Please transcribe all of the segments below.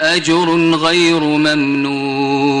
أجر غير ممنون.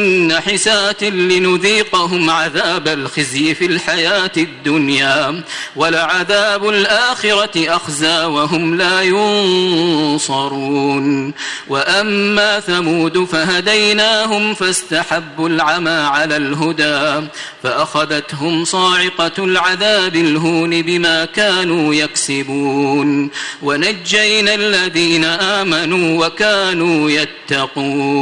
نحسات لنذيقهم عذاب الخزي في الحياة الدنيا ولعذاب الآخرة أخزى وهم لا ينصرون وأما ثمود فهديناهم فاستحبوا العمى على الهدى فأخذتهم صاعقة العذاب الهون بما كانوا يكسبون ونجينا الذين آمنوا وكانوا يتقون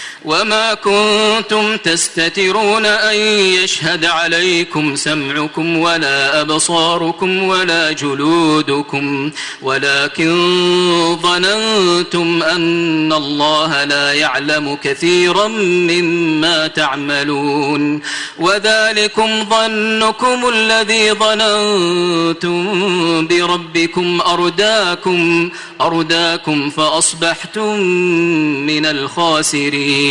وما كنتم تستترون أن يشهد عليكم سمعكم ولا أبصاركم ولا جلودكم ولكن ظننتم أن الله لا يعلم كثيرا مما تعملون وذلكم ظنكم الذي ظننتم بربكم أرداكم أرداكم فأصبحتم من الخاسرين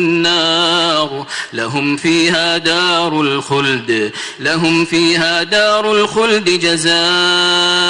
النار. لهم فيها دار الخلد. لهم فيها دار الخلد جزاء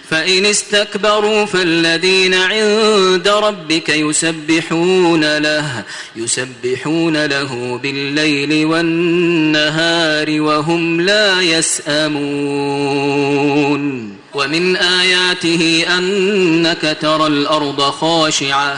فإن استكبروا فالذين عند ربك يسبحون له يسبحون له بالليل والنهار وهم لا يسأمون. ومن آياته أنك ترى الأرض خاشعة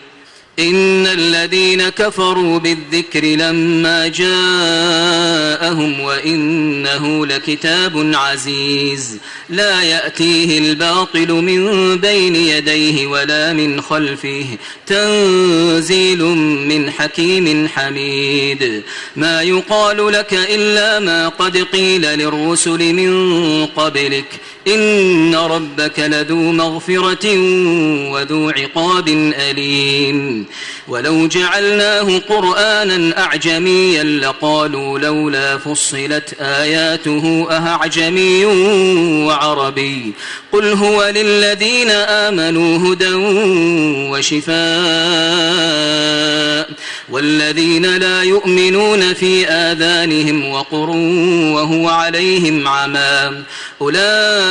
إن الذين كفروا بالذكر لما جاءهم وإنه لكتاب عزيز لا يأتيه الباطل من بين يديه ولا من خلفه تنزيل من حكيم حميد ما يقال لك إلا ما قد قيل للرسل من قبلك إن ربك لذو مغفرة وذو عقاب أليم. ولو جعلناه قرآنا أعجميا لقالوا لولا فصلت آياته أهعجمي وعربي. قل هو للذين آمنوا هدى وشفاء. والذين لا يؤمنون في آذانهم وقر وهو عليهم عمى. أولئك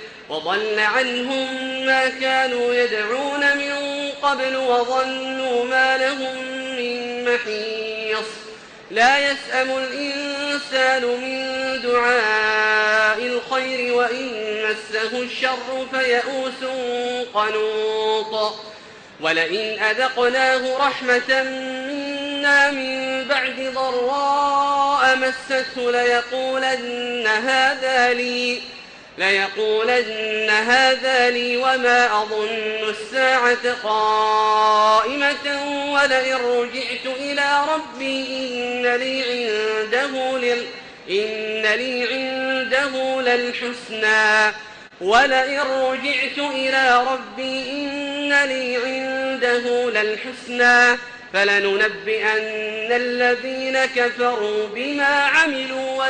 وضل عنهم ما كانوا يدعون من قبل وظنوا ما لهم من محيص. لا يسأم الإنسان من دعاء الخير وإن مسه الشر فيئوس قنوط. ولئن أذقناه رحمة منا من بعد ضراء مسته ليقولن هذا لي. ليقولن هذا لي وما أظن الساعة قائمة ولئن رجعت إلى ربي إن لي عنده لل إن لي عنده للحسنى. ولئن رجعت إلى ربي إن لي عنده للحسنى. فلننبئن الذين كفروا بما عملوا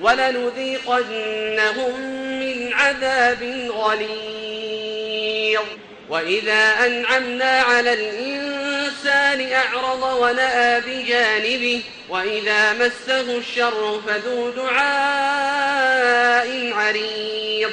ولنذيقنهم من عذاب غليظ. وإذا أنعمنا على الإنسان أعرض ونأى بجانبه وإذا مسه الشر فذو دعاء عريض.